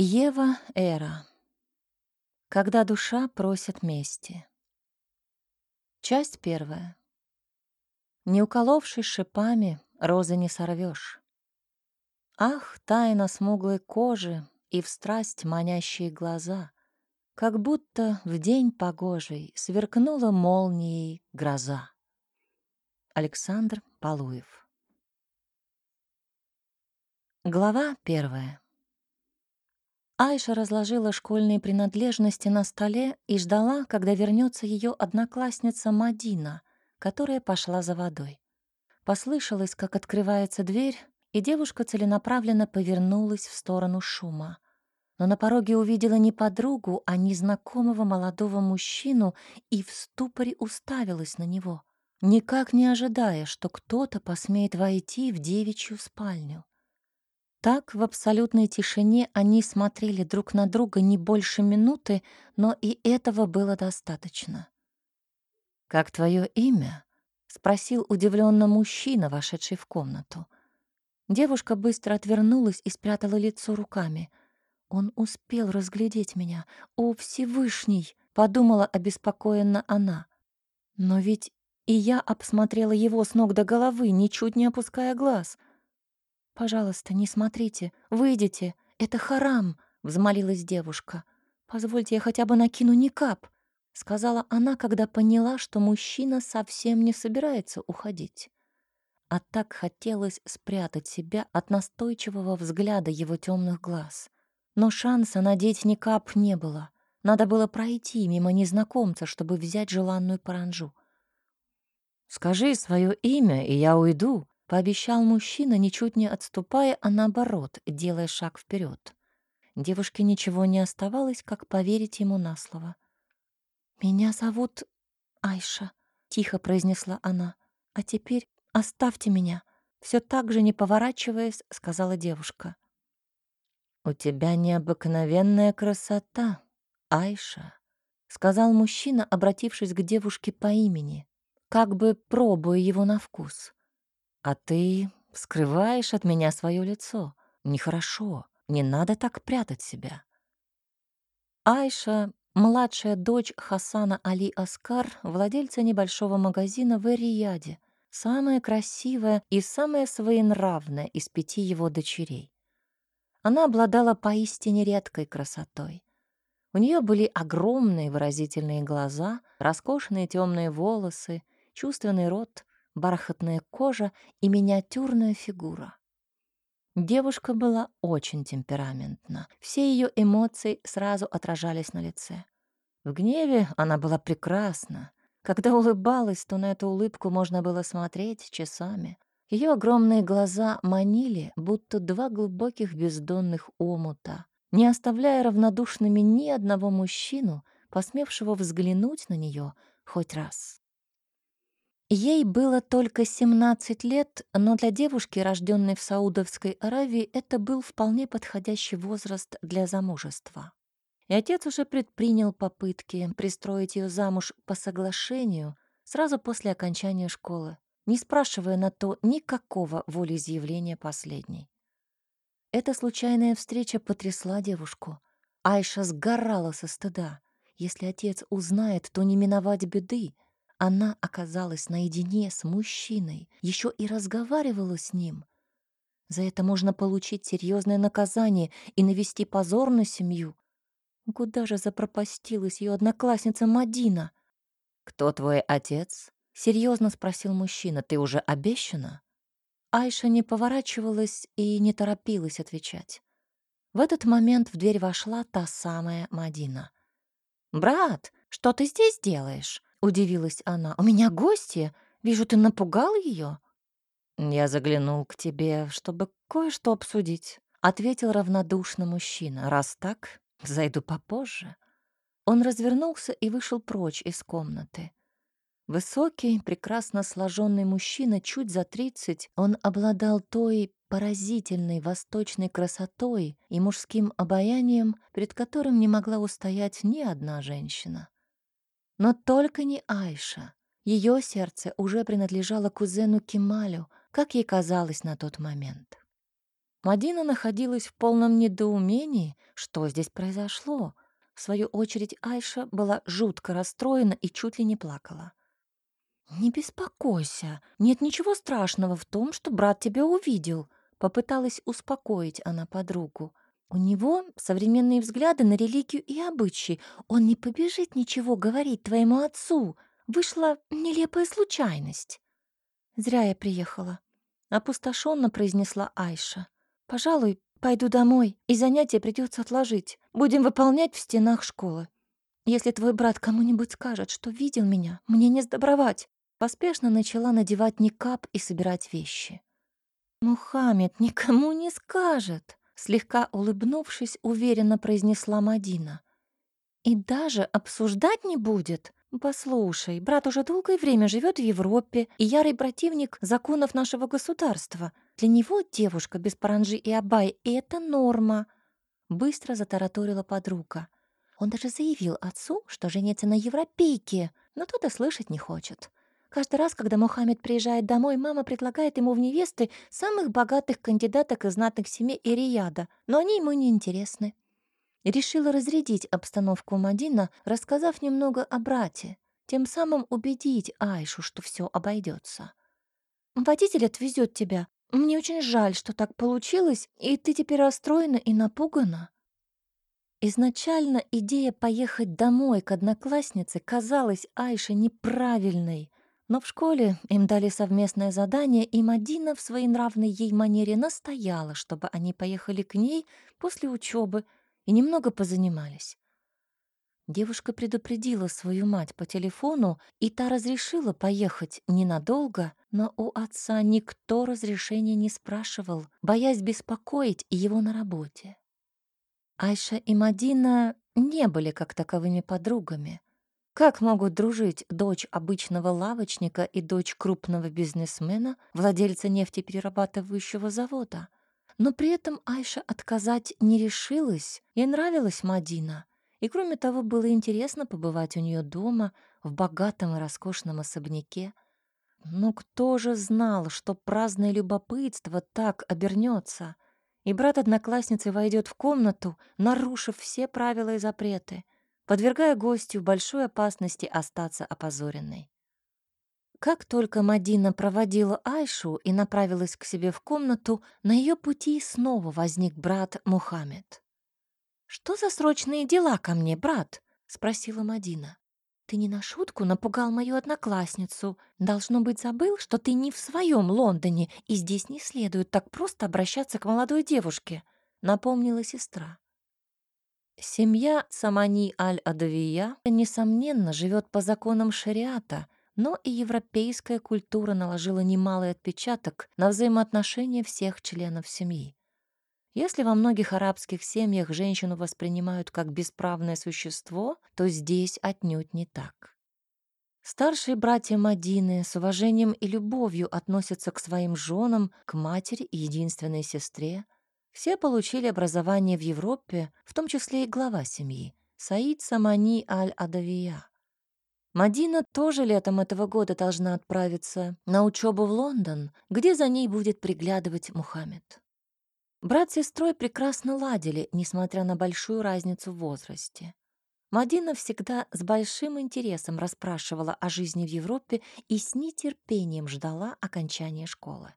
Ева Эра. Когда душа просит мести. Часть первая. Не уколовшись шипами, розы не сорвешь. Ах, тайна смуглой кожи и в страсть манящие глаза, как будто в день погожий сверкнула молнией гроза. Александр Полуев. Глава первая. Айша разложила школьные принадлежности на столе и ждала, когда вернется ее одноклассница Мадина, которая пошла за водой. Послышалось, как открывается дверь, и девушка целенаправленно повернулась в сторону шума. Но на пороге увидела не подругу, а незнакомого молодого мужчину и в ступоре уставилась на него, никак не ожидая, что кто-то посмеет войти в девичью спальню. Так, в абсолютной тишине они смотрели друг на друга не больше минуты, но и этого было достаточно. «Как твое имя?» — спросил удивленно мужчина, вошедший в комнату. Девушка быстро отвернулась и спрятала лицо руками. «Он успел разглядеть меня. О, Всевышний!» — подумала обеспокоенно она. «Но ведь и я обсмотрела его с ног до головы, ничуть не опуская глаз». «Пожалуйста, не смотрите, выйдите, это харам», — взмолилась девушка. «Позвольте, я хотя бы накину никап», — сказала она, когда поняла, что мужчина совсем не собирается уходить. А так хотелось спрятать себя от настойчивого взгляда его темных глаз. Но шанса надеть никап не было. Надо было пройти мимо незнакомца, чтобы взять желанную паранжу. «Скажи свое имя, и я уйду», Пообещал мужчина, ничуть не отступая, а наоборот, делая шаг вперед. Девушке ничего не оставалось, как поверить ему на слово. «Меня зовут Айша», — тихо произнесла она. «А теперь оставьте меня», — все так же, не поворачиваясь, сказала девушка. «У тебя необыкновенная красота, Айша», — сказал мужчина, обратившись к девушке по имени, как бы пробуя его на вкус. А ты скрываешь от меня свое лицо. Нехорошо. Не надо так прятать себя. Айша, младшая дочь Хасана Али Аскар, владельца небольшого магазина в Эрияде, самая красивая и самая своенравная из пяти его дочерей. Она обладала поистине редкой красотой. У нее были огромные выразительные глаза, роскошные темные волосы, чувственный рот, бархатная кожа и миниатюрная фигура. Девушка была очень темпераментна. Все ее эмоции сразу отражались на лице. В гневе она была прекрасна. Когда улыбалась, то на эту улыбку можно было смотреть часами. Ее огромные глаза манили, будто два глубоких бездонных омута, не оставляя равнодушными ни одного мужчину, посмевшего взглянуть на нее хоть раз. Ей было только 17 лет, но для девушки, рожденной в Саудовской Аравии, это был вполне подходящий возраст для замужества. И отец уже предпринял попытки пристроить ее замуж по соглашению сразу после окончания школы, не спрашивая на то никакого волеизъявления последней. Эта случайная встреча потрясла девушку. Айша сгорала со стыда. Если отец узнает, то не миновать беды — она оказалась наедине с мужчиной, еще и разговаривала с ним. За это можно получить серьезное наказание и навести позор на семью. Куда же запропастилась ее одноклассница Мадина? «Кто твой отец?» — серьезно спросил мужчина. «Ты уже обещана?» Айша не поворачивалась и не торопилась отвечать. В этот момент в дверь вошла та самая Мадина. «Брат, что ты здесь делаешь?» — удивилась она. «У меня гости. Вижу, ты напугал ее. «Я заглянул к тебе, чтобы кое-что обсудить», — ответил равнодушно мужчина. «Раз так, зайду попозже». Он развернулся и вышел прочь из комнаты. Высокий, прекрасно сложенный мужчина, чуть за тридцать, он обладал той поразительной восточной красотой и мужским обаянием, перед которым не могла устоять ни одна женщина. Но только не Айша. Ее сердце уже принадлежало кузену Кемалю, как ей казалось на тот момент. Мадина находилась в полном недоумении, что здесь произошло. В свою очередь Айша была жутко расстроена и чуть ли не плакала. «Не беспокойся, нет ничего страшного в том, что брат тебя увидел», — попыталась успокоить она подругу. «У него современные взгляды на религию и обычаи. Он не побежит ничего говорить твоему отцу. Вышла нелепая случайность». «Зря я приехала», — опустошенно произнесла Айша. «Пожалуй, пойду домой, и занятия придется отложить. Будем выполнять в стенах школы. Если твой брат кому-нибудь скажет, что видел меня, мне не сдобровать. Поспешно начала надевать никап и собирать вещи. «Мухаммед никому не скажет», — слегка улыбнувшись, уверенно произнесла Мадина. «И даже обсуждать не будет. Послушай, брат уже долгое время живет в Европе и ярый противник законов нашего государства. Для него девушка без паранжи и абай — это норма», — быстро затараторила подруга. Он даже заявил отцу, что женится на европейке, но тот и слышать не хочет. Каждый раз, когда Мухаммед приезжает домой, мама предлагает ему в невесты самых богатых кандидаток из знатных семей Ирияда, но они ему не интересны. Решила разрядить обстановку Мадина, рассказав немного о брате, тем самым убедить Айшу, что все обойдется. «Водитель отвезет тебя. Мне очень жаль, что так получилось, и ты теперь расстроена и напугана». Изначально идея поехать домой к однокласснице казалась Айше неправильной, но в школе им дали совместное задание, и Мадина в своей нравной ей манере настояла, чтобы они поехали к ней после учебы и немного позанимались. Девушка предупредила свою мать по телефону, и та разрешила поехать ненадолго, но у отца никто разрешения не спрашивал, боясь беспокоить его на работе. Айша и Мадина не были как таковыми подругами, как могут дружить дочь обычного лавочника и дочь крупного бизнесмена, владельца нефтеперерабатывающего завода? Но при этом Айша отказать не решилась. Ей нравилась Мадина. И кроме того, было интересно побывать у нее дома, в богатом и роскошном особняке. Но кто же знал, что праздное любопытство так обернется? И брат одноклассницы войдет в комнату, нарушив все правила и запреты — подвергая гостю большой опасности остаться опозоренной. Как только Мадина проводила Айшу и направилась к себе в комнату, на ее пути снова возник брат Мухаммед. «Что за срочные дела ко мне, брат?» — спросила Мадина. «Ты не на шутку напугал мою одноклассницу. Должно быть, забыл, что ты не в своем Лондоне, и здесь не следует так просто обращаться к молодой девушке», — напомнила сестра. Семья Самани Аль-Адавия, несомненно, живет по законам шариата, но и европейская культура наложила немалый отпечаток на взаимоотношения всех членов семьи. Если во многих арабских семьях женщину воспринимают как бесправное существо, то здесь отнюдь не так. Старшие братья Мадины с уважением и любовью относятся к своим женам, к матери и единственной сестре — все получили образование в Европе, в том числе и глава семьи, Саид Самани Аль-Адавия. Мадина тоже летом этого года должна отправиться на учебу в Лондон, где за ней будет приглядывать Мухаммед. Брат с сестрой прекрасно ладили, несмотря на большую разницу в возрасте. Мадина всегда с большим интересом расспрашивала о жизни в Европе и с нетерпением ждала окончания школы.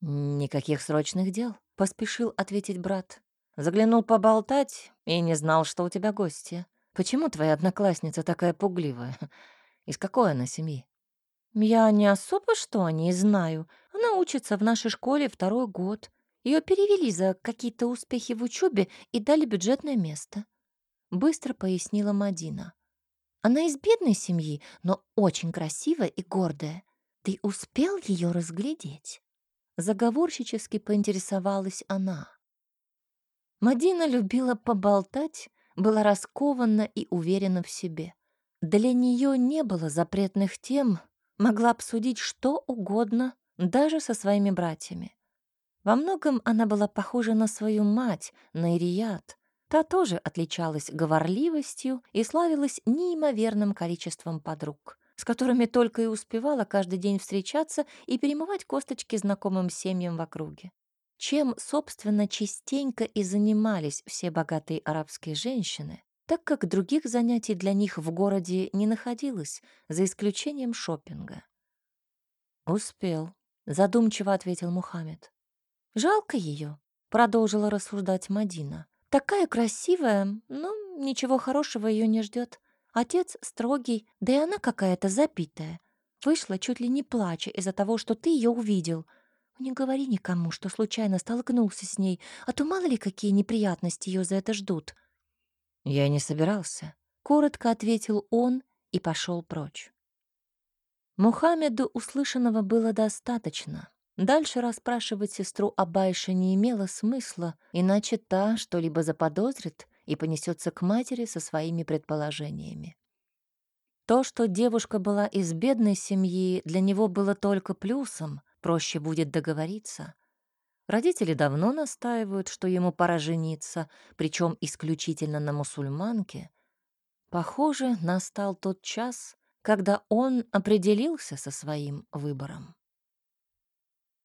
«Никаких срочных дел», — поспешил ответить брат. «Заглянул поболтать и не знал, что у тебя гости. Почему твоя одноклассница такая пугливая? Из какой она семьи?» «Я не особо что о ней знаю. Она учится в нашей школе второй год. Ее перевели за какие-то успехи в учебе и дали бюджетное место», — быстро пояснила Мадина. «Она из бедной семьи, но очень красивая и гордая. Ты успел ее разглядеть?» Заговорщически поинтересовалась она. Мадина любила поболтать, была раскована и уверена в себе. Для нее не было запретных тем, могла обсудить что угодно, даже со своими братьями. Во многом она была похожа на свою мать, на Ирият. Та тоже отличалась говорливостью и славилась неимоверным количеством подруг с которыми только и успевала каждый день встречаться и перемывать косточки знакомым семьям в округе. чем, собственно, частенько и занимались все богатые арабские женщины, так как других занятий для них в городе не находилось, за исключением шопинга. «Успел», — задумчиво ответил Мухаммед. «Жалко ее», — продолжила рассуждать Мадина. «Такая красивая, но ничего хорошего ее не ждет. Отец строгий, да и она какая-то запитая. Вышла чуть ли не плача из-за того, что ты ее увидел. Не говори никому, что случайно столкнулся с ней, а то мало ли какие неприятности ее за это ждут. Я не собирался, коротко ответил он и пошел прочь. Мухаммеду услышанного было достаточно. Дальше расспрашивать сестру Абайша не имело смысла, иначе та что-либо заподозрит и понесется к матери со своими предположениями. То, что девушка была из бедной семьи, для него было только плюсом, проще будет договориться. Родители давно настаивают, что ему пора жениться, причем исключительно на мусульманке. Похоже, настал тот час, когда он определился со своим выбором.